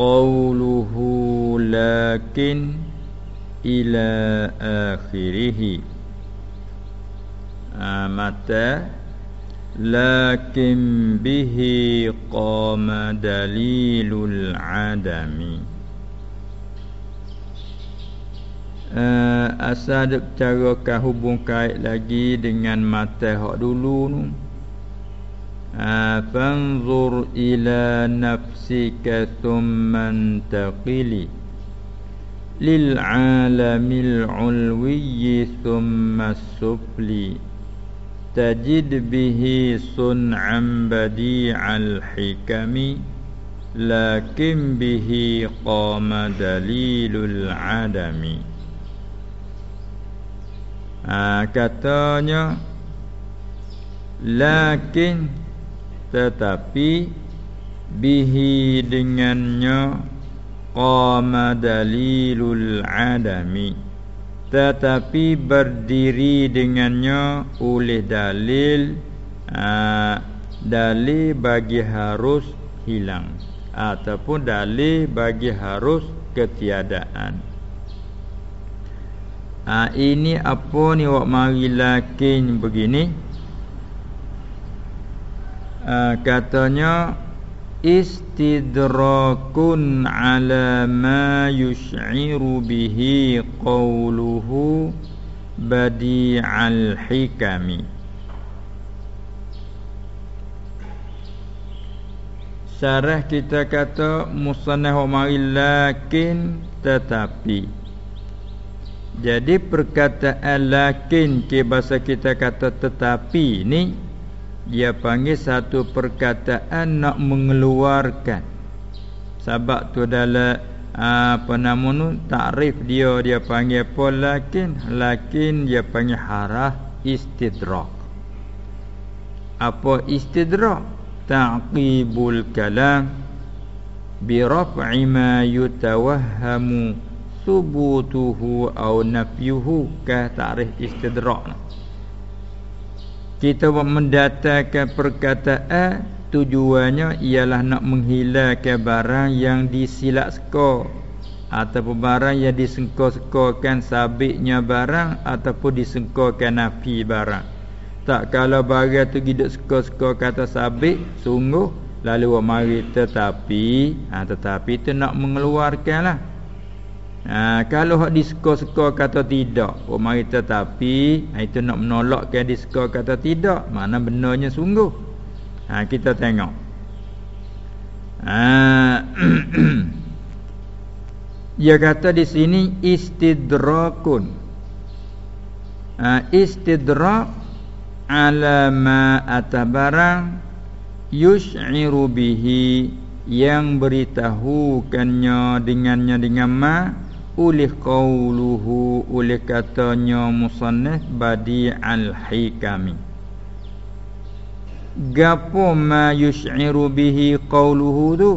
qawluhu lakin ila akhirih ha, mata lakin bihi qama dalilul adami. Uh, asal cara kah hubung kait lagi dengan mata hak dulu tu fanzur ila nafsika thumma taqili lil alamil ulwi thumma sufli tajid bihi sun'an badi'al hikami. Lakin bihi qama dalilul adami. Ha, katanya lakin tetapi bihi dengannya qama dalilul adami. Tetapi berdiri dengannya oleh dalil ha, dalil bagi harus hilang ataupun dalil bagi harus ketiadaan. Ini apa ni Wak mari lakin begini ha, Katanya Istidrakun ala ma yush'iru bihi qawluhu Badi'al hikami. Syarah kita kata Musanah wa mari lakin Tetapi. Jadi perkataan lakin ke bahasa kita kata tetapi ni dia panggil satu perkataan nak mengeluarkan. Sebab tu dalam apa nama tu takrif dia dia panggil apa lakin lakin dia panggil harah istidrak. Apa istidrak? Ta'qibul kalam bi raf'i ma yutawahhamu subutuhu au nafyuhu ka ta'rif istidrak kita mendatangkan perkataan tujuannya ialah nak menghilangkan barang yang disilap seka ataupun barang yang disengko-sekokan sabitnya barang ataupun disengkokan nafi barang. Tak kalau barang tu gidak seko-seko kata sabit sungguh lalu mari. Tetapi ha, tetapi tu nak mengeluarkanlah Ha, kalau hak disko-sko kata tidak, oh mari tetapi ha, itu nak menolakkan disko kata tidak, mana benarnya sungguh. Ha, kita tengok. Ha, dia kata di sini istidrakun. Ha, istidrak ala ma atabarang yush'iru bihi yang beritahukannya dengannya dengan ma oleh qauluhu oleh katanya musannaf badi al hikami. Gapo ma yush'iru bihi qauluhu tu?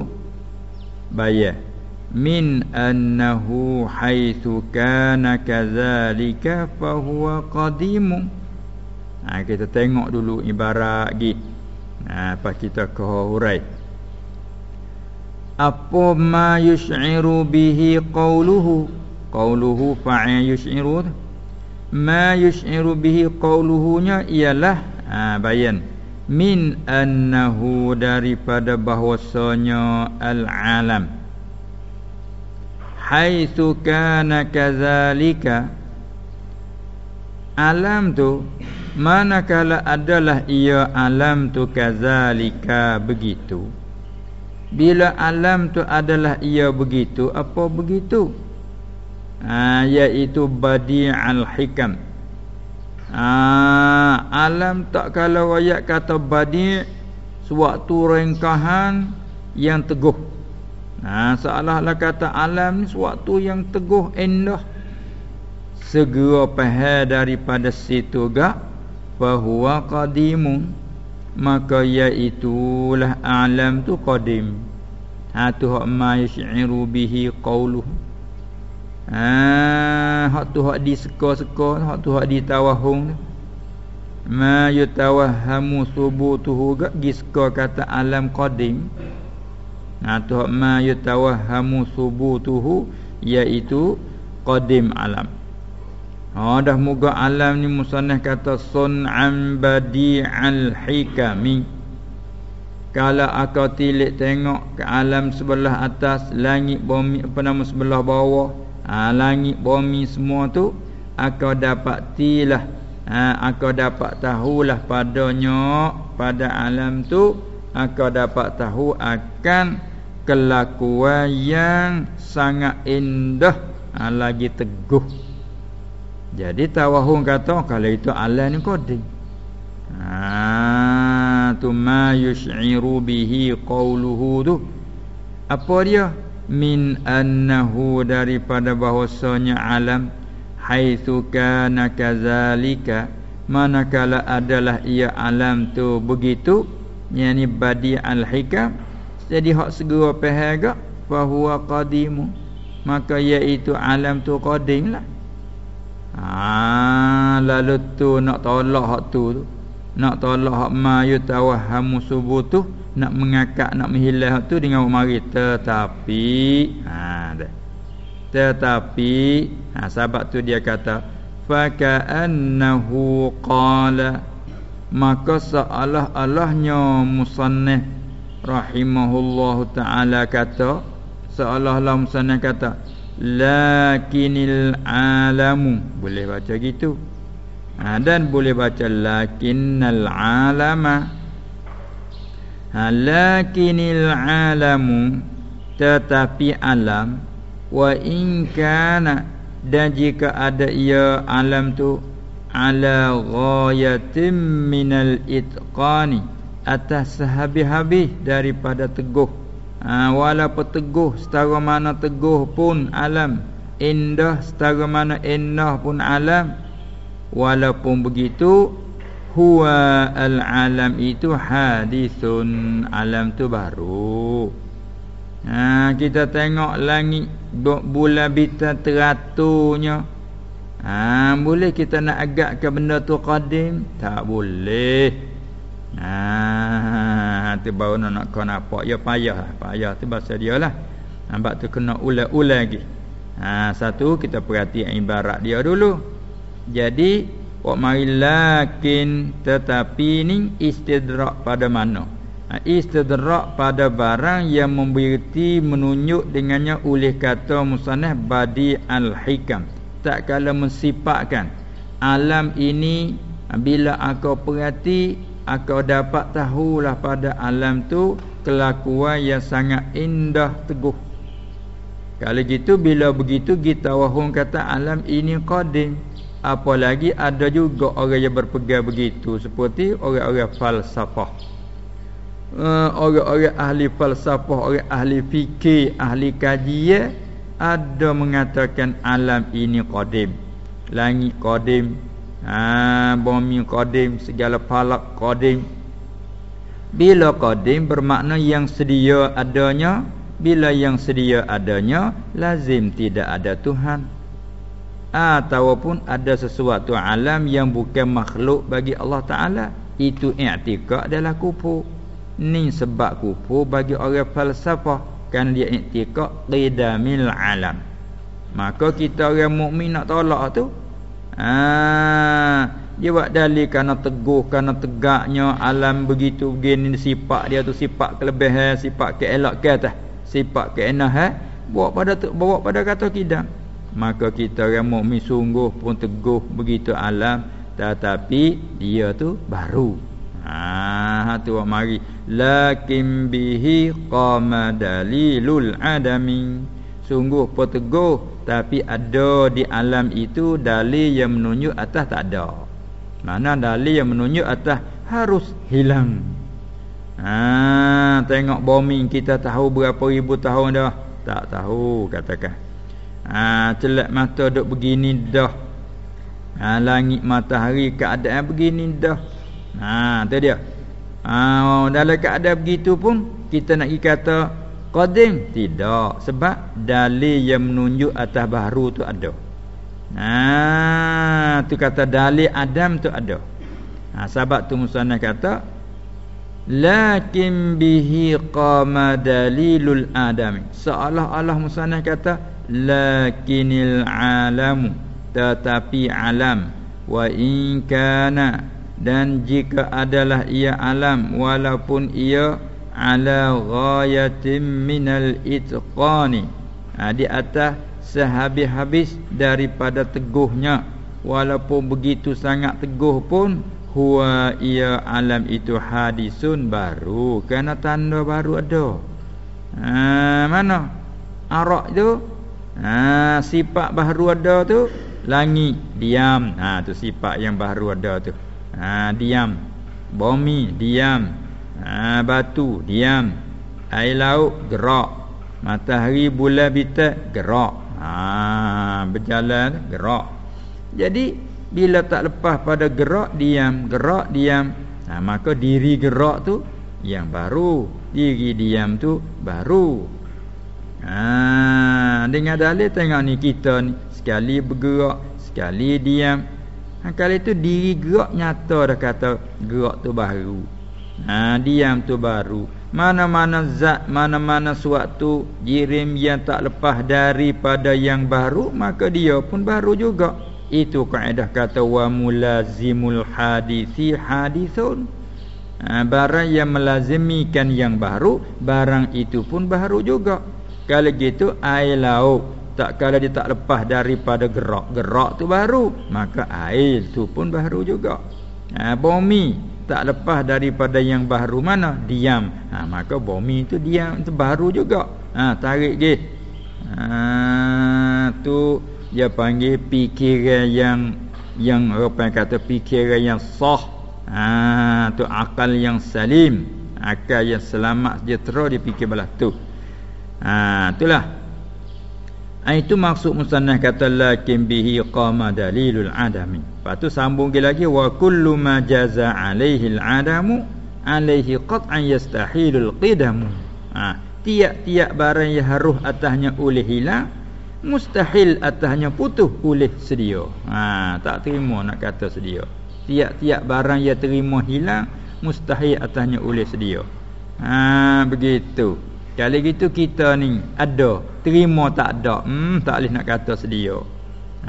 Bayah min annahu haitsu kana kadzalika fa huwa qadim ha, kita tengok dulu ibarat lagi ha, apa kita ke hurai apa ma yush'iru bihi qawluhu? Qawluhu fa'il yush'iru ma yush'iru bihi qawluhunya ialah ha, bayan. Min annahu daripada bahwasanya al-alam. Haitsu kana kadzalika alam tu manakala adalah ia alam tu kadzalika begitu bila alam tu adalah ia begitu Apa begitu? Ha, Iaitu badi'al hikam. Ha, Alam tak kalau ayat kata badi' Suatu rengkahan Yang teguh. Ha, Seolah-olah kata alam ni Suatu yang teguh indah Segera pahal daripada situ gak? Bahawa qadimun maka iaitulah alam tu qadim. Ha tu hak ma yashiru bihi qauluhu ha hak tu hak diseka-seka hak tu hak ditawahung. Ma yatawahhamu subutuhu gak giska kata alam qadim. Nah tu ma yatawahhamu subutuhu iaitu qadim alam. Ha dah muga alam ni musannah kata sun'an badi'al hikami. Kalau aku tilik tengok ke alam sebelah atas, langit bumi apa nama sebelah bawah, ha, langit bumi semua tu aku dapat tilah. Ha, aku dapat tahulah padanya pada alam tu aku dapat tahu akan kelakuan yang sangat indah. Ha, lagi teguh jadi tawahum kata kalau itu Allah ni qadim. Ha tu ma yush'iru bihi qawluhu tu. Apa dia? Min annahu daripada bahwasanya alam haitsu kana kadzalika manakala adalah ia alam tu begitu yani badi al hikam jadi hak segera faham gak fahuwa qadim maka iaitu alam tu qadim lah Ha lalu tu nak tolak hak tu tu. Nak tolak hak ma yutawahhamu subutu, nak mengakak nak menghilang hak tu dengan mari tetapi ha dah. Tetapi ha sebab tu dia kata fa ka'annahu qala maka seolah-olahnya musannif rahimahullahu taala kata seolah-olah musannif kata lakinil alamu. Boleh baca gitu. Ha, dan boleh baca lakinnal alama. Ha, lakinil alamu. Tetapi alam wa in kana dan jika ada ia alam tu ala ghayatin minal itqani atas sehabis-habis daripada teguh ha, walaupun teguh setara mana teguh pun alam. Indah setara mana indah pun alam. Walaupun begitu huwa al alam itu hadithun alam tu baru. Ha, kita tengok langit bulan bintang teratunya ha, boleh kita nak agak ke benda tu qadim? Tak boleh Tu baru nak nak kau nampak ya payah, payah tu bahasa dia lah. Nampak tu kena ulang-ulang lagi. Ha, satu kita perhati ibarat dia dulu. Jadi wa marilakin tetapi ni istidrak pada mana? Ha, istidrak pada barang yang memberi menunjuk dengannya oleh kata musannaf badi al-hikam. Tak kala mensifatkan alam ini bila aku perhati Aku dapat tahulah pada alam tu kelakuan yang sangat indah teguh. Kalau gitu bila begitu kita wahum kata alam ini qadim. Apalagi ada juga orang yang berpegang begitu seperti orang-orang falsafah. Uh, orang-orang ahli falsafah, orang ahli fikir, ahli kajian ada mengatakan alam ini qadim. Langit qadim, ha, Bumi qadim Segala falak qadim. Bila qadim bermakna yang sedia adanya Bila yang sedia adanya Lazim tidak ada Tuhan. Ataupun ada sesuatu alam yang bukan makhluk bagi Allah Ta'ala Itu i'tikad adalah kupu. Ni sebab kupu bagi orang falsafah Kan dia i'tikad qidamil alam. Maka kita orang mukmin nak tolak tu Ha, dia buat dalil kerana teguh kerana tegaknya alam begitu begini sifat dia tu sifat kelebihan sifat keelak ke atas sifat keenah eh bawa pada bawa pada kata kita maka kita orang mukmin sungguh pun teguh begitu alam tetapi dia tu baru. Ha tu mari. Lakin bihi qama dalilul adami. Sungguh pun teguh tapi ada di alam itu dalil yang menunjuk atas tak ada. Mana dalil yang menunjuk atas harus hilang. Ha, tengok bumi kita tahu berapa ribu tahun dah. Tak tahu katakan. Ha, celak mata duk begini dah. Ha, langit matahari keadaan begini dah. Ha, tu dia. Ha, dalam keadaan begitu pun kita nak kata Qadim? Tidak. Sebab dalil yang menunjuk atas baharu tu ada. Ha tu kata dalil Adam tu ada. Ha sebab tu musannaf kata lakin bihi qama dalilul adami seolah-olah musannaf kata lakinil alamu. Tetapi alam wa in kana. Dan jika adalah ia alam walaupun ia ala ghayatin minal itqani. Ha, di atas sehabis-habis daripada teguhnya. Walaupun begitu sangat teguh pun huwa ia alam itu hadisun baru. Kerana tanda baru ada. Ha, mana? Arak tu? Ha, sifat baru ada tu? Langit diam. Ha, tu sifat yang baru ada tu. Ha, diam. Bumi diam ha, batu diam. Air laut gerak. Matahari bulan bintang gerak. Ha, berjalan gerak. Jadi bila tak lepas pada gerak diam gerak diam. Ha, maka diri gerak tu yang baru. Diri diam tu baru. Ha dengan dalil tengok ni kita ni. Sekali bergerak sekali diam. Ha, kali tu diri gerak nyata dah kata gerak tu baru ha diam tu baru. Mana-mana zat mana-mana suatu jirim yang tak lepas daripada yang baru maka dia pun baru juga. Itu kaedah kata wa mulazimul hadithi hadithun ha, barang yang melazimikan yang baru barang itu pun baru juga. Kalau gitu air laut tak kalau dia tak lepas daripada gerak gerak tu baru maka air tu pun baru juga. Ha, bumi tak lepas daripada yang baru mana? Diam. Ha, maka bumi tu diam. Tu baru juga. Ha, tarik ge ha, tu dia panggil fikiran yang yang yang kata fikiran yang sah. Ha tu akal yang salim. Akal yang selamat sejahtera dia fikir belah tu. Ha itulah itu maksud musannah kata lakin bihi qama dalilul adami lepas tu sambung lagi wa kullu ma jaza alaihi al adamu alaihi qat'an yastahilul qidamu ha tiap-tiap barang yang harus atasnya oleh hilang mustahil atasnya putus oleh sedia. Ha, tak terima nak kata sedia. Tiap-tiap barang yang terima hilang mustahil atasnya oleh sedia. Ha, begitu. Kalau gitu kita ni ada, terima tak ada. Hmm, tak boleh nak kata sedia.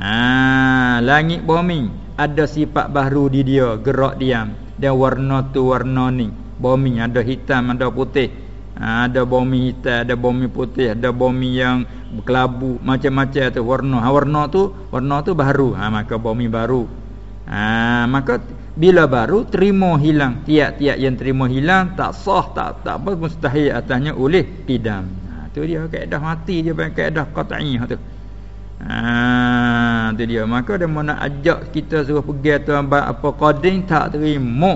Ha, langit bumi ada sifat baru di dia, gerak diam. Dan warna tu warna ni. Bumi ada hitam, ada putih. Ha, ada bumi hitam, ada bumi putih, ada bumi yang berkelabu macam-macam tu warna. Ha, warna tu, warna tu baru. Ha, maka bumi baru. Ha, maka bila baru terima hilang. Tiap-tiap yang terima hilang tak sah, tak tak apa mustahil atasnya oleh pidam. Ha, tu dia kaedah mati dia pakai kaedah qat'i tu. Ha, tu dia. Maka dia nak ajak kita suruh pergi tu apa qadim tak terima.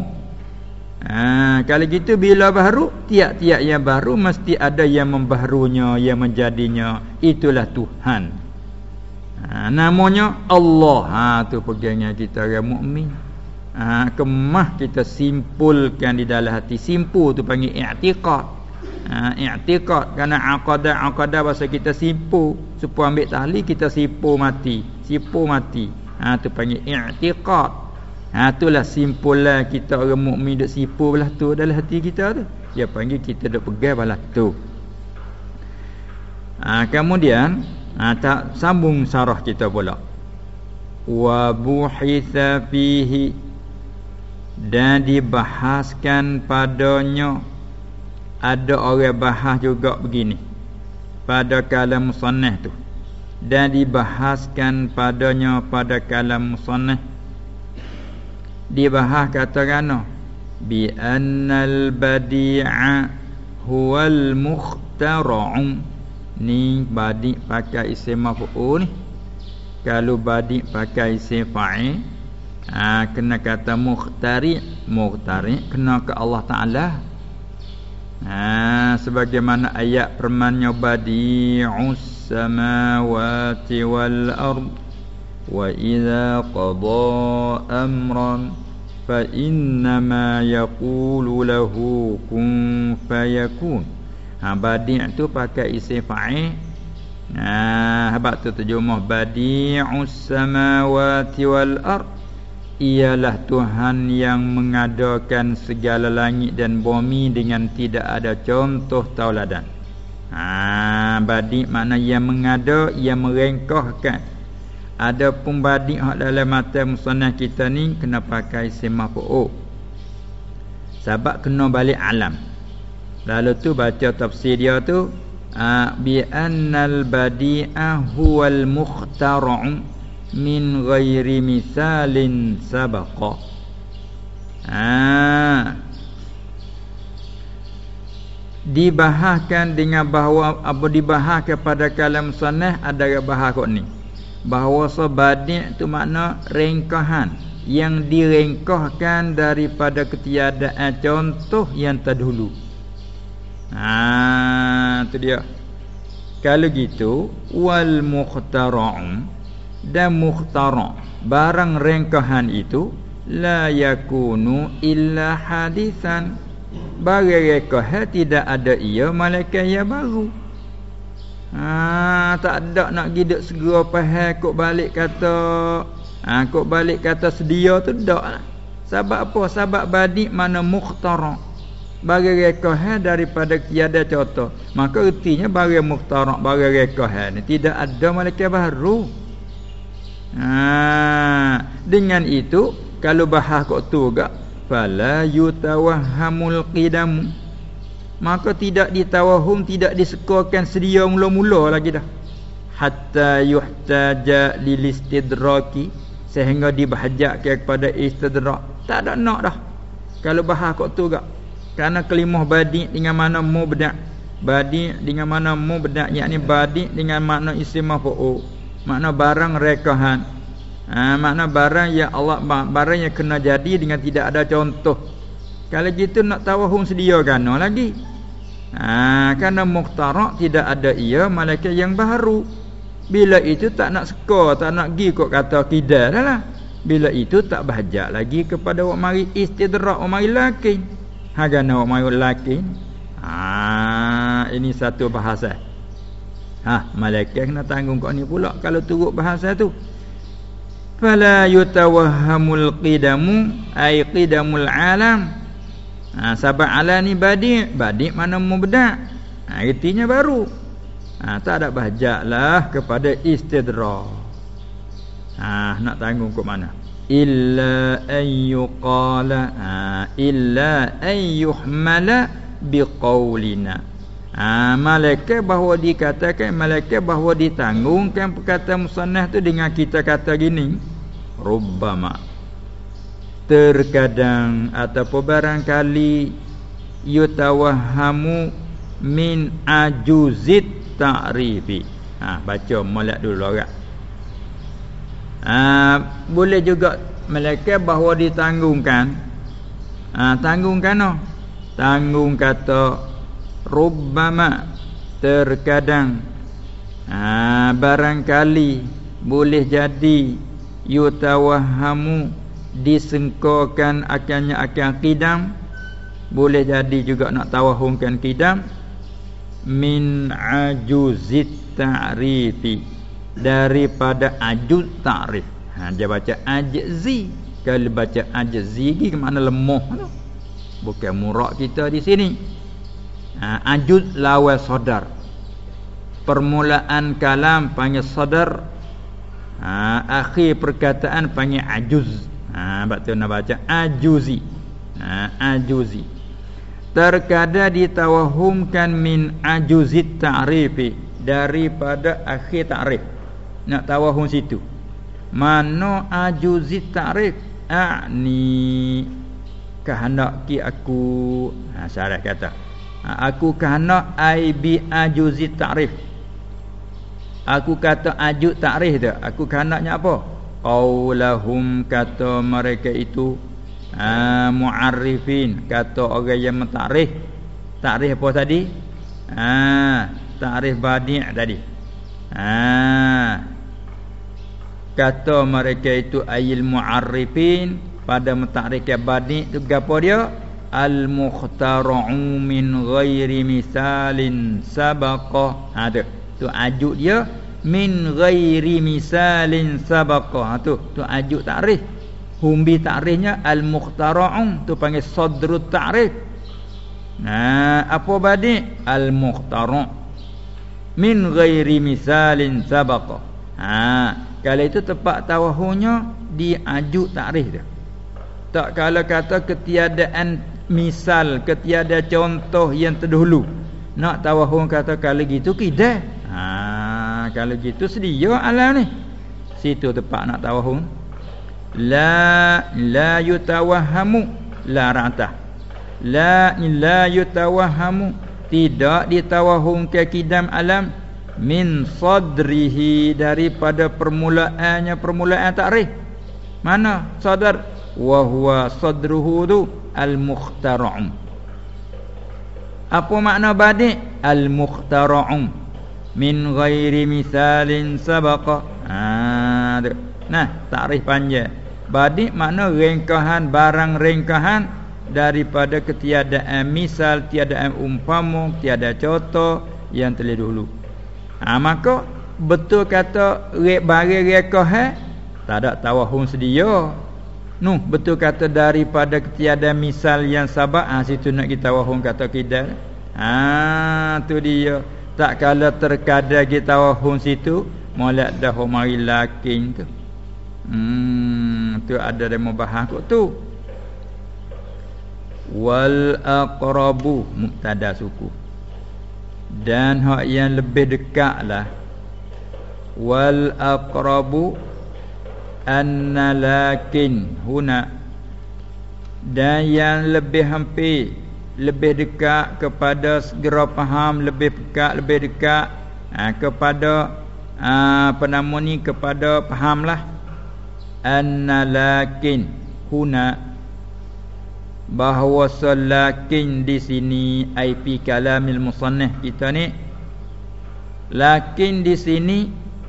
Ha, kalau gitu bila baru tiap-tiap yang baru mesti ada yang membaharunya yang menjadinya itulah Tuhan. Ha, namanya Allah. Ha tu pegangnya kita orang mukmin. Ha kemah kita simpulkan di dalam hati simpul tu panggil i'tiqad. Ha i'tiqad kerana aqadah aqadah bahasa kita simpul supaya ambil tahlil kita simpul mati. Simpul mati. Ha tu panggil i'tiqad. Ha itulah simpulan kita orang mukmin dak sipu belah tu dalam hati kita tu. Dia panggil kita dak pegang belah tu. Ha kemudian ha tak sambung sarah kita pula. Wa buhitha fihi dan dibahaskan padanya. Ada orang bahas juga begini. Pada kalam musannah tu. Dan dibahaskan padanya pada kalam musannah dibahas kata kana bi annal badi'a huwal mukhtara'u. Ni badi pakai isim maf'ul ni. Kalau badi pakai isim fa'il ha, kena kata mukhtari mukhtari kena ke Allah Taala ha, sebagaimana ayat permannya badi'us samawati wal ardh وإذا قضى أمرا فإنما يقول له كن فيكون ha, Badi' tu pakai isim fa'ih ha, Habak tu terjemah Badi'us samawati wal ard ialah Tuhan yang mengadakan segala langit dan bumi dengan tidak ada contoh tauladan. Ha badi makna yang mengada yang merengkahkan. Ada pun badi hak dalam mata musannah kita ni kena pakai semah po. Sebab kena balik alam. Lalu tu baca tafsir dia tu bi annal badi'a huwal mukhtara'u min ghairi misalin sabaqa. Ha. Dibahaskan dengan bahawa apa dibahas kepada kalam sunnah ada bahas kok ni. Bahawa sebadi tu makna rengkahan yang direngkahkan daripada ketiadaan contoh yang terdahulu. Ha tu dia. Kalau gitu wal mukhtara'un dan mukhtara' barang rengkahan itu la yakunu illa hadisan. Barang rengkahan tidak ada ia malaikat yang baru. Ha tak ada nak gidak segera faham kok balik kata ha kok balik kata sedia tu dak lah. Sebab apa? Sebab badi mana mukhtara' bagi rekah daripada tiada contoh maka ertinya bagi muhtarak bagi rekah ni tidak ada malaikat baru ha dengan itu kalau bahas kok tu gak? Fala yutawahhamul qidam. Maka tidak ditawahum tidak disekorkan sedia mula-mula lagi dah. Hatta yuhtaja lil istidraki sehingga dibahajak kepada istidrak. Tak ada nak dah. Kalau bahas kok tu gak? Kerana kelimah badi dengan mana mubda' badi dengan mana mubda' yakni badi dengan makna isim maf'ul makna barang rekahan. Ha, makna barang yang Allah barang yang kena jadi dengan tidak ada contoh. Kalau gitu nak tawahum sedia kan lagi. Ha, kerana mukhtarak tidak ada ia malaikat yang baru. Bila itu tak nak skor tak nak gi kok kata kidal lah. Bila itu tak bahajak lagi kepada wak mari istidrak wak mari lakin. Hagana wa mayul laki ha ini satu bahasa ha malaikat kena tanggung kau ni pula kalau turut bahasa tu. Fala yutawahhamul qidamu ay qidamul alam. Ha sabab ala ni badi badi mana mubda ha artinya baru. Ha tak ada bahajaklah kepada istidra ha nak tanggung kau mana? Illa ayyuqala ha, illa ayyuhmala biqaulina ha, malaikat bahawa dikatakan malaikat bahawa ditanggungkan perkataan musannah tu dengan kita kata gini rubbama. Terkadang ataupun barangkali yutawahhamu min ajuzit ta'rifi. Ha baca molek dulu orang ha, boleh juga malaikat bahawa ditanggungkan. Ha, tanggungkan no? Tanggung kata rubbama terkadang ha, barangkali boleh jadi yutawahamu disengkokan akannya akan kidam boleh jadi juga nak tawahumkan kidam min ajuzit ta'rifi daripada ajuz ta'rif. Ha dia baca ajzi. Kalau baca ajzi ke mana lemah tu. Bukan murak kita di sini. Ha ajuz lawa sadar. Permulaan kalam panggil sadar. Ha akhir perkataan panggil ajuz. Ha sebab tu nak baca ajuzi. Ha ajuzi. Terkadang ditawahumkan min ajuzit ta'rifi daripada akhir ta'rif nak tawahum situ mana ajuzit ta'rif a'ni kehendak ki aku ha syarah kata ha, aku kehendak ai bi ajuzit ta'rif aku kata ajut ta'rif tu aku kehendaknya apa? Qaulahum kata mereka itu ha, muarrifin kata orang yang mentakrif. Takrif apa tadi? Ha takrif badi' tadi. Ha kata mereka itu ayil mu'arrifin pada mutakrif badi tu gapo dia al mukhtara'u min ghairi misalin sabaqa. Ha tu. Tu ajuk dia min ghairi misalin sabaqa. Ha tu. Tu ajuk takrif humbi ta'rifnya al-mukhtara'un tu panggil sadrut ta'rif. Nah apa badi? Al-mukhtara' min ghairi misalin sabaqa. Ha kalau itu tepat tawahunya diajuk ta'rif dia. Tak kalau kata ketiadaan misal ketiada contoh yang terdahulu. Nak tawahun kata kalau gitu kita ha kalau gitu sedia alam ni. Situ tepat nak tawahun la la yutawahhamu la ra'ta la la yutawahhamu tidak ditawahum ke kidam alam. Min sadrihi daripada permulaannya. Permulaan takrif. Mana sadar wa huwa sadruhu tu al mukhtara'um apa makna badik? Al mukhtara'um min ghairi misalin sabaqa. Ha nah takrif panjang. Badik makna rengkahan barang rengkahan daripada ketiadaan misal tiadaan umpama tiada contoh yang telah dulu. Ha, maka betul kata rek barang rengkahan tak ada tawahun sedia. Nu betul kata daripada ketiadaan misal yang sabak ha, situ nak kita tawahun kata kita. Ha tu dia. Tak kala terkadang kita tawahun situ molek dah mari lakin tu. Hmm tu ada demo bahas kok tu. Wal aqrabu mubtada suku. Dan hak yang lebih dekatlah wal aqrabu anna lakin huna. Dan yang lebih hampir lebih dekat kepada segera faham lebih dekat lebih dekat ha, kepada ha, apa nama ni kepada fahamlah anna lakin huna. Bahawa salakin di sini IP kalamil musannif kita ni. Lakin di sini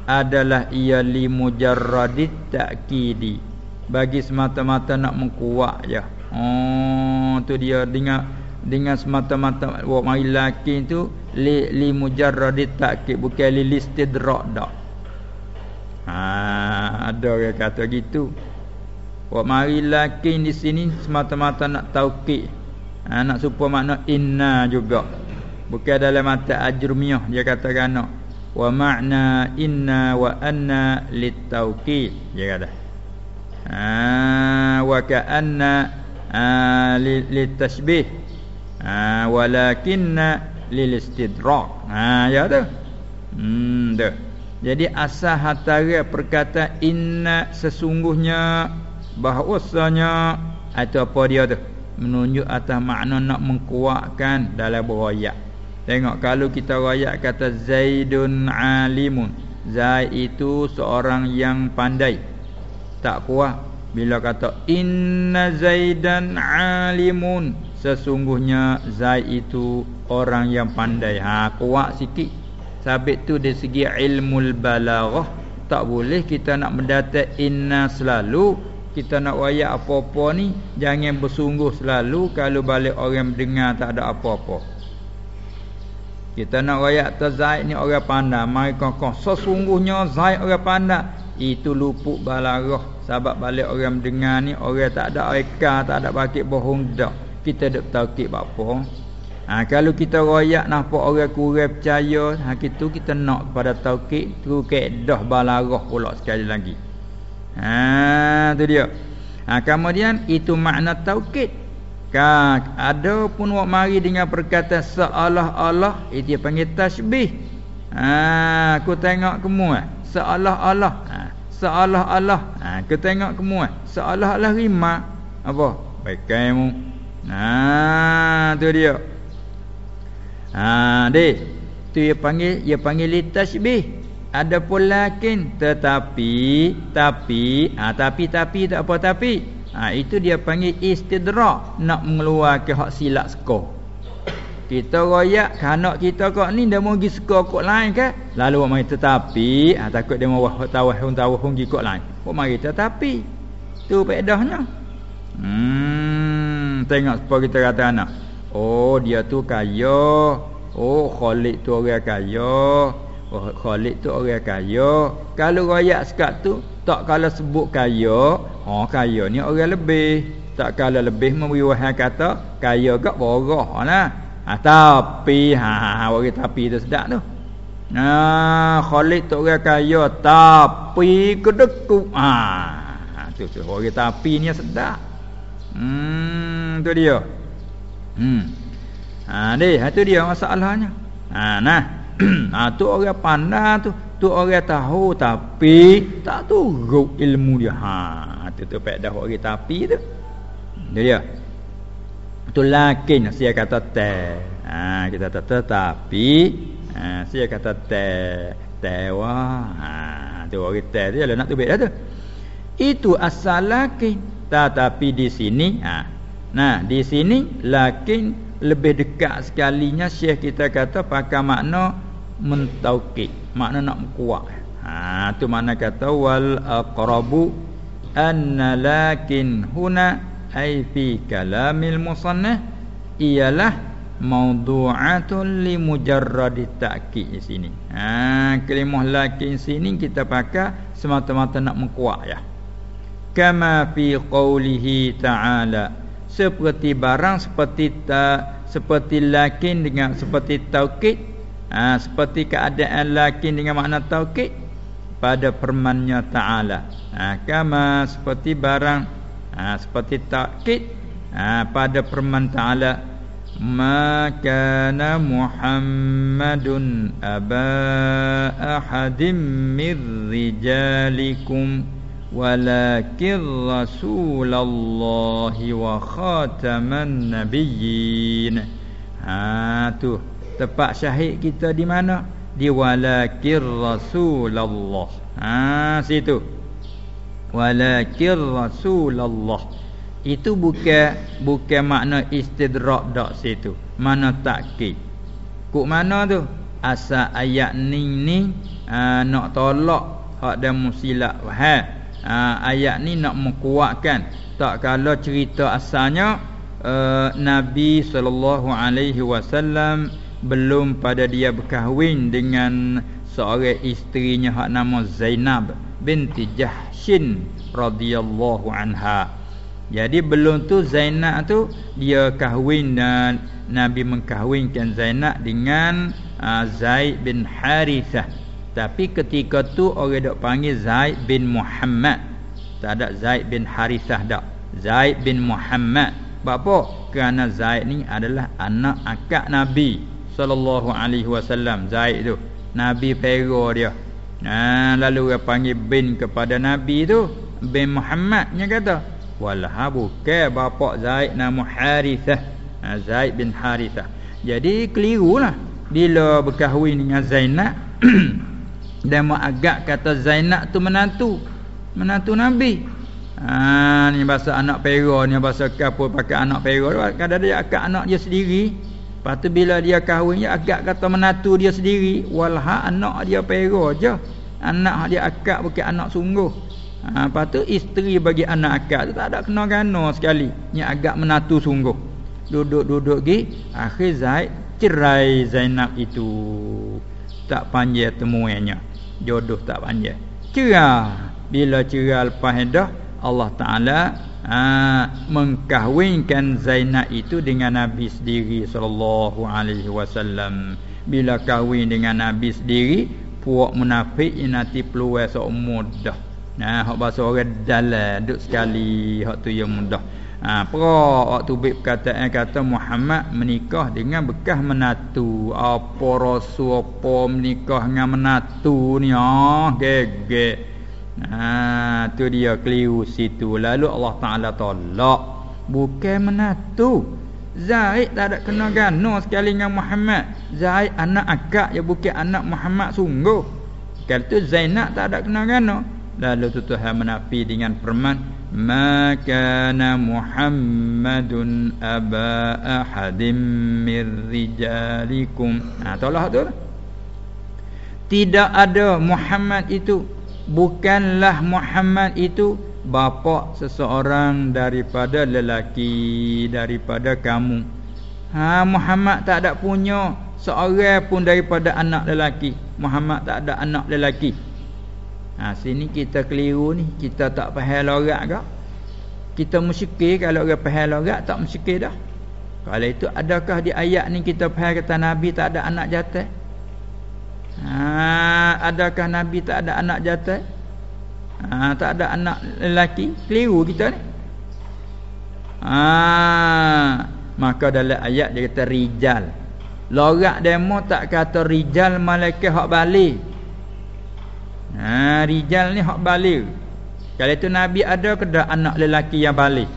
adalah ia li mujarradit ta'kidi bagi semata-mata nak mengkuat je oh tu dia dengan dengan semata-mata wa mai lakin tu li li mujarradit ta'kid bukan li listidrak dak Ha, ada orang kata gitu. Wa mari lakin di sini semata-mata nak taukid. Ha, nak supaya makna inna juga. Bukan dalam mata ajrumiyah dia katakan nak. Wa makna inna wa anna litaukid dia kata. Ha, wa ka'anna ha, litashbih. Ha, walakinna lil istidrak. Ha, ya tu. Hmm, tu. Jadi asal hatara perkata inna sesungguhnya bahawasanya atau apa dia tu menunjuk atas makna nak mengkuatkan dalam beroyak. Tengok kalau kita royak kata Zaidun alimun. Zaid itu seorang yang pandai. Tak kuat bila kata inna Zaidan alimun. Sesungguhnya Zaid itu orang yang pandai. Ha kuat sikit sabit tu dari segi ilmu balaghah tak boleh kita nak mendata inna selalu kita nak wayak apa-apa ni jangan bersungguh selalu kalau balik orang dengar tak ada apa-apa kita nak wayak tazaid ni orang pandai mai kokoh sesungguhnya zaid orang pandai itu lupuk balaghah sebab balik orang dengar ni orang tak ada aika tak ada bakit bohong dak kita dak tahu apa Ha, kalau kita royak nampak orang kurang percaya, ha itu kita nak kepada taukid tu kaedah balarah pula sekali lagi. Ha tu dia. Ha kemudian itu makna taukid. Ka ada pun wak mari dengan perkataan seolah-olah itu dia panggil tasbih. Ha aku tengok kemu eh. Seolah-olah. Ha seolah-olah. Ha aku tengok kemu eh. Seolah-olah rima. Apa? Baik kamu. Ha tu dia. Ha deh. Tu dia panggil dia panggil litasbih. Ada pun lakin tetapi tapi ha tapi tapi tak apa tapi. Ha itu dia panggil istidrak nak mengeluarkan hak silap skor. Kita royak kanak kita kok ni dah mau pergi kok lain ke? Lalu mai tetapi ha takut dia mau tawahun tawahun pergi kok lain. Kok mari tetapi tu faedahnya. Hmm tengok apa kita kata anak. Oh dia tu kaya. Oh Khalid tu orang kaya. Oh Khalid tu orang kaya. Kalau royak sekat tu tak kalau sebut kaya, Ha kaya ni orang lebih. Tak kala lebih memberi wahai kata kaya gak borah lah. Ha, tapi ha, ha orang tapi tu sedap tu. Nah, Khalid tu orang kaya tapi kedekut. Ha, ha tu tu orang tapi ni sedap. Hmm, tu dia. Hmm. Ha deh, ha tu dia masalahnya. Ha nah. ha tu orang pandai tu tu orang tahu tapi tak turut ilmu dia ha tu tu pek dah orang tapi tu. Dia dia. Tu lakin. Saya kata te. Ha kita kata tetapi. Ha saya kata te. Tewa ha tu orang te dia nak tu dah tu. Itu asal lakin. Tetapi di sini ha. Nah di sini lakin lebih dekat sekalinya syekh kita kata pakai makna mentaukid makna nak kuat. Ha tu makna kata wal aqrabu anna lakin huna ai fi kalamil musannaf ialah mawdu'atun li mujarrad ta'kid di sini. Ha kalimah lakin sini kita pakai semata-mata nak mengkuat ya. Kama fi qawlihi ta'ala seperti barang seperti ta, seperti lakin dengan seperti taukid ha, seperti keadaan lakin dengan makna taukid pada firman-Nya Taala. Ha, kama seperti barang ha, seperti taukid ha, pada firman Taala ma kana muhammadun aba ahadim mir rijalikum walakin rasulallahi wa khataman nabiyyin. Ha tu tempat syahid kita di mana di walakir rasulullah ha situ. Walakir rasulullah itu bukan bukan makna istidrak dak situ. Mana takkid. Kok mana tu? Asal ayat ni ni ha, nak tolak hak dan musilat. Ha, ha ayat ni nak menguatkan tak kalau cerita asalnya uh, Nabi sallallahu alaihi wasallam belum pada dia berkahwin dengan seorang isterinya hak nama Zainab binti Jahshin radhiyallahu anha. Jadi belum tu Zainab tu dia kahwin dan Nabi mengkahwinkan Zainab dengan uh, Zaid bin Harithah. Tapi ketika tu orang dok panggil Zaid bin Muhammad. Tak ada Zaid bin Harithah dak. Zaid bin Muhammad. Sebab apa? Kerana Zaid ni adalah anak akak Nabi sallallahu alaihi wasallam Zaid tu. Nabi pero dia. Nah lalu dia panggil bin kepada nabi tu. Bin Muhammad nya kata walah bukan bapak Zaid nama Harithah. Ha, Zaid bin Harithah. Jadi kelirulah bila berkahwin dengan Zainab. Dan agak kata Zainab tu menantu. Menantu nabi. Ha ni bahasa anak pero ni bahasa kapur pakai anak pero kadang dia akak anak dia sendiri Lepas tu bila dia kahwin ya agak kata menatu dia sendiri walha anak dia pero je. Anak dia akak bukan anak sungguh. Ha, lepas tu isteri bagi anak akak tu tak ada kena gana sekali. Ni agak menatu sungguh. Duduk-duduk gi akhir Zaid cerai Zainab itu. Tak panjang temuannya. Jodoh tak panjang. Cerai. Bila cerai lepas dah Allah Taala ha, mengkahwinkan Zainab itu dengan Nabi sendiri sallallahu alaihi wasallam. Bila kahwin dengan Nabi sendiri puak munafik nanti peluang seumur dah nah hak bahasa orang dalam duk sekali hak tu yang mudah. Ha pro waktu bib kata kata Muhammad menikah dengan bekas menatu. Apa rasul apa menikah dengan menatu ni? Ah gegek Ha tu dia keliru situ. Lalu Allah Taala tolak. Bukan menatu. Zaid tak ada kena gano sekali dengan Muhammad. Zaid anak akak ya bukan anak Muhammad sungguh. Kalau tu Zainab tak ada kena gano. Lalu tu Tuhan menafi dengan firman Ma kana Muhammadun aba ahadim mir rijalikum. Ha tolak tu. Tidak ada Muhammad itu bukanlah Muhammad itu bapa seseorang daripada lelaki daripada kamu. Ha Muhammad tak ada punya seorang pun daripada anak lelaki. Muhammad tak ada anak lelaki. Ha sini kita keliru ni. Kita tak faham lorat ke kita musyikir kalau orang faham logat tak musyikir dah. Kalau itu adakah di ayat ni kita faham kata Nabi tak ada anak jantan? Ha, adakah Nabi tak ada anak jantan? Ha, tak ada anak lelaki? Keliru kita ni. Ha, maka dalam ayat dia kata rijal. Lorak demo tak kata rijal malaikat hak balik. Ha, rijal ni hak balik. Kalau itu Nabi ada ke tak anak lelaki yang balik?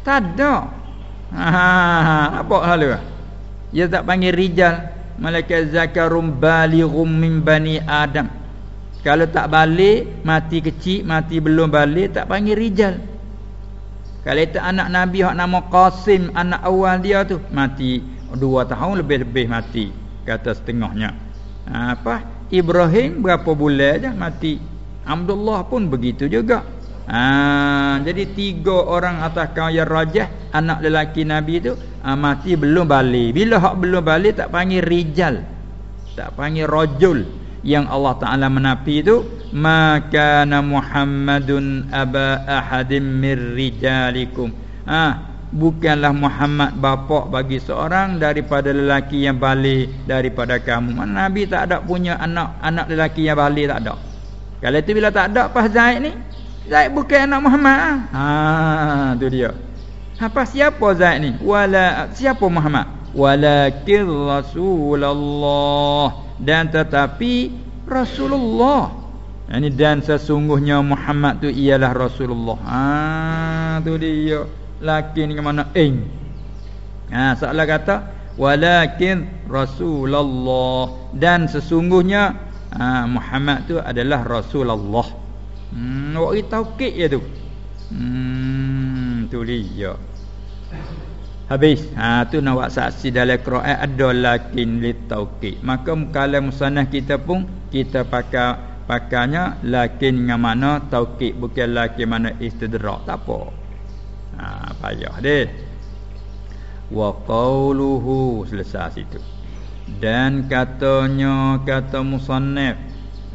Tak ada. Ha, apa hal dia? Dia tak panggil rijal. Malaikat zakarum balighum min bani Adam. Kalau tak balik, mati kecil, mati belum balik, tak panggil rijal. Kalau itu anak Nabi yang nama Qasim, anak awal dia tu, mati dua tahun lebih-lebih mati. Kata setengahnya. Apa? Ibrahim berapa bulan je mati. Abdullah pun begitu juga. Ha, jadi tiga orang atas kaum yang rajah anak lelaki Nabi itu ha, mati belum balik. Bila hak belum balik tak panggil rijal. Tak panggil rajul yang Allah Taala menapi itu maka Muhammadun aba ahadim mir rijalikum. Ha, bukanlah Muhammad bapa bagi seorang daripada lelaki yang balik daripada kamu. Mana Nabi tak ada punya anak anak lelaki yang balik tak ada. Kalau itu bila tak ada pas Zaid ni Zaid bukan anak Muhammad ah. Ha tu dia. Apa siapa Zaid ni? Wala siapa Muhammad? Walakin Rasulullah dan tetapi Rasulullah. Ini dan sesungguhnya Muhammad tu ialah Rasulullah. Ha tu dia. Lakin ke mana ing? Ha soalan kata walakin Rasulullah dan sesungguhnya ha, Muhammad tu adalah Rasulullah. Hmm, awak taukid ya tu. Hmm, tu dia. Habis. Ha tu nak buat saksi dalam Quran ada lakin li taukid. Maka kalam musannah kita pun kita pakai pakainya lakin dengan mana taukid bukan lakin mana istidrak. Tak apa. Ha payah deh. Wa qawluhu selesai situ dan katanya kata musannaf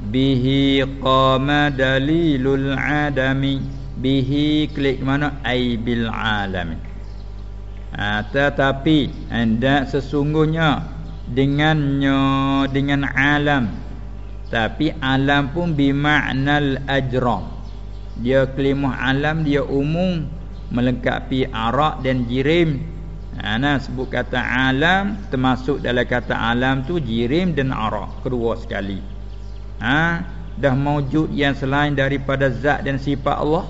bihi qama dalilul adami. Bihi klik mana? Ai bil alam ha, tetapi anda sesungguhnya dengannya dengan alam. Tapi alam pun bimaknal ajram dia kelimah alam dia umum melengkapi arak dan jirim. Ana sebut kata alam termasuk dalam kata alam tu jirim dan arak. Kedua sekali. Ha dah maujud yang selain daripada zat dan sifat Allah.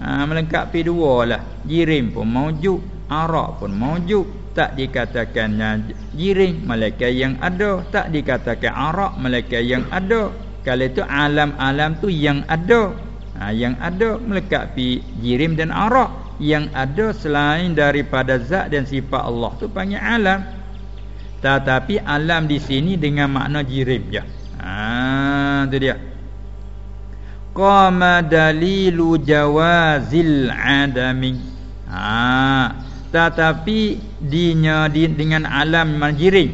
Ha melengkapi dua lah. Jirim pun maujud, arak pun maujud. Tak dikatakannya jirim malaikat yang ada, tak dikatakan arak malaikat yang ada. Kalau itu alam-alam tu yang ada. Ha yang ada melengkapi jirim dan arak yang ada selain daripada zat dan sifat Allah tu panggil alam tetapi alam di sini dengan makna jirim je ha tu dia. Qama dalilu jawazil adami. Ha. Tetapi dinya di, dengan alam manjirim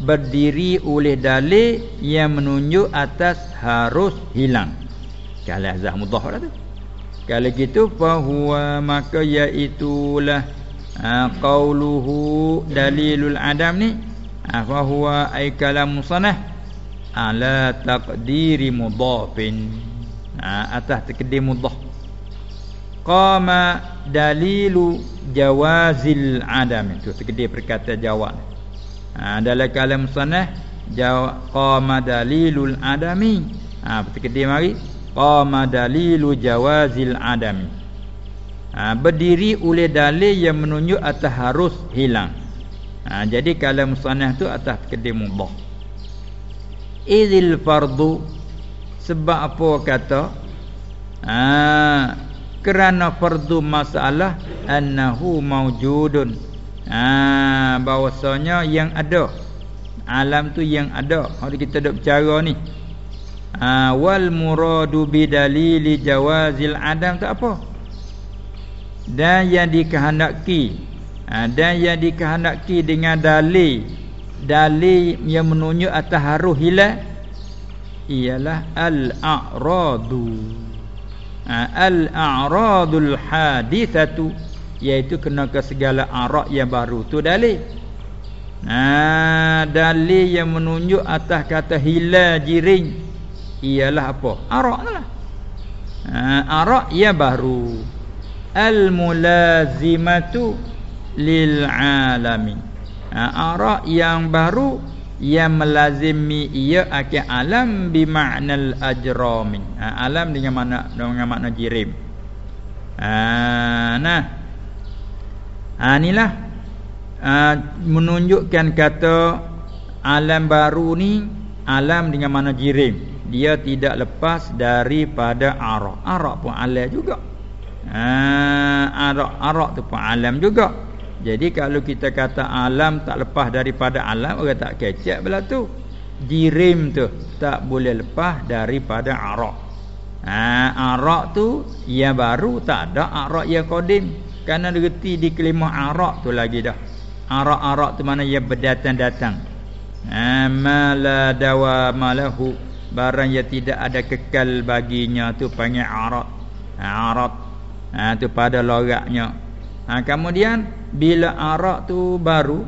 berdiri oleh dalil yang menunjuk atas harus hilang. Kalau azah mudhaf tu. Kalau gitu fahuwa maka iaitulah ha, qauluhu dalilul adam ni. Ha, fahuwa ay kalam sanah ala taqdiri mudhafin. Ha, atas takdir mudhaf. Qama dalilu jawazil adam. Itu takdir perkata jawab. Ha, dalam kalam sanah jawab qama dalilul adami. Ha takdir mari? Qama dalilu jawazil adam ha, berdiri oleh dalil yang menunjuk atas harus hilang. Ha, jadi kalau musannah tu atas kedim mubah izil fardu sebab apa kata? Ha, kerana fardu masalah annahu maujudun ha, bahwasanya yang ada. Alam tu yang ada. Hari kita dok bercara ni. Ha, wal muradu bidalili jawazil adam tu apa? Dan yang dikehendaki. Ha, dan yang dikehendaki dengan dalil dalil yang menunjuk atas haruh hilal ialah al a'radu ha, al-a'radul hadithatu iaitu kena ke segala arak yang baru. Tu dalil. Ha, dalil yang menunjuk atas kata hilal jiring ialah apa? Arak lah. Ha, arak yang baru. Al-mulazimatu lil alamin ha, arak yang baru yang melazimi ia akan alam bi ma'nal ajramin ha, alam dengan makna dengan makna jirim. Ha, nah. Ha, inilah ha, menunjukkan kata alam baru ni alam dengan makna jirim. Dia tidak lepas daripada arak. Arak pun alam juga. Ha, arak arak tu pun alam juga jadi kalau kita kata alam tak lepas daripada alam orang tak kecek belah tu. Jirim tu tak boleh lepas daripada arak. Ha, arak tu yang baru tak ada arak yang kodim. Kerana reti di kelima arak tu lagi dah. Arak-arak tu mana yang berdatang-datang. Ha, mala dawa malahu barang yang tidak ada kekal baginya tu panggil arak. Ha, arak. Ha, tu pada loraknya. Ha, kemudian bila arak tu baru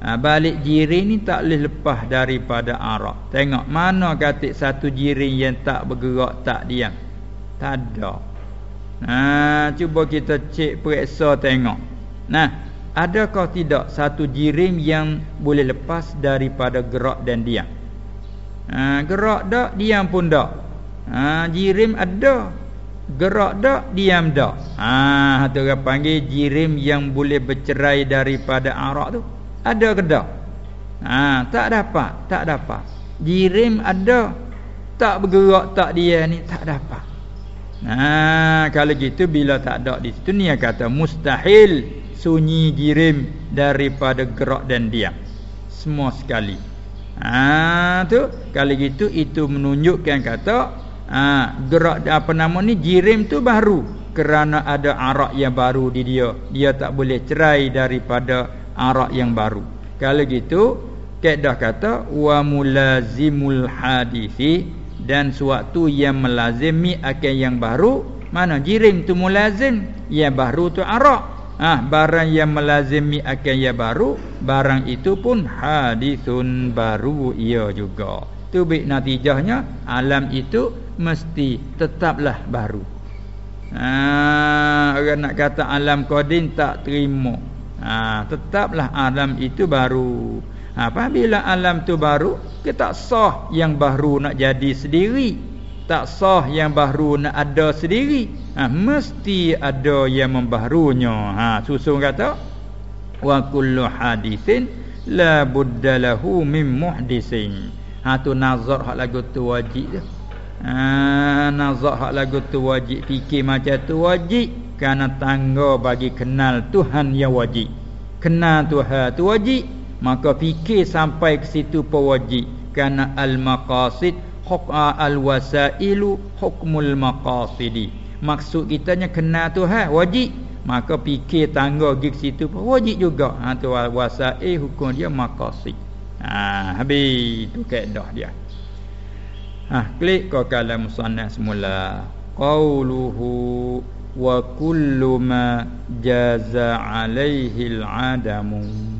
ha, balik jirin ni tak boleh lepas daripada arak. Tengok mana katik satu jirin yang tak bergerak tak diam. Tak ada. Ha, cuba kita cek periksa tengok. Nah adakah tidak satu jirim yang boleh lepas daripada gerak dan diam? Ha, gerak tak diam pun tak ha, jirim ada Gerak dak, diam dak. Ha, tu orang panggil jirim yang boleh bercerai daripada arak tu. Ada ke dak? Ha, tak dapat, tak dapat. Jirim ada. Tak bergerak tak dia ni tak dapat. Ha, kalau gitu bila tak ada di situ ni kata mustahil sunyi jirim daripada gerak dan diam. Semua sekali. Ha, tu kalau gitu itu menunjukkan kata ha, gerak apa nama ni? Jirim tu baru. Kerana ada arak yang baru di dia. Dia tak boleh cerai daripada arak yang baru. Kalau gitu kaedah kata wa mulazimul hadisi dan suatu yang melazimi akan yang baru mana jirim tu mulazim? Yang baru tu arak. Ah ha, barang yang melazimi akan yang baru barang itu pun hadisun baru ia juga. Tu baik natijahnya alam itu mesti tetaplah baru. Ha, orang nak kata alam qadim tak terima. Ha, tetaplah alam itu baru. Ha, apabila alam tu baru, kita tak sah yang baru nak jadi sendiri. Tak sah yang baru nak ada sendiri. Ha, mesti ada yang membaharunya. Ha, susun kata wa kullu hadithin la buddalahu min muhdisin. Ha tu nazar hak lagu tu wajib tu. Ha, nazak hak lagu tu wajib fikir macam tu wajib kerana tangga bagi kenal Tuhan yang wajib. Kenal Tuhan tu wajib, maka fikir sampai ke situ pun wajib kerana al-maqasid hukma al-wasailu hukmul maqasidi. Maksud kitanya kenal Tuhan wajib, maka fikir tangga pergi ke situ pun wajib juga. Ha tu wasail hukum dia maqasid. Ha habis tu kaedah dia. Ha, klik ke kalam musannaf semula. Qauluhu wa kullu ma jaza alaihi al-adamu.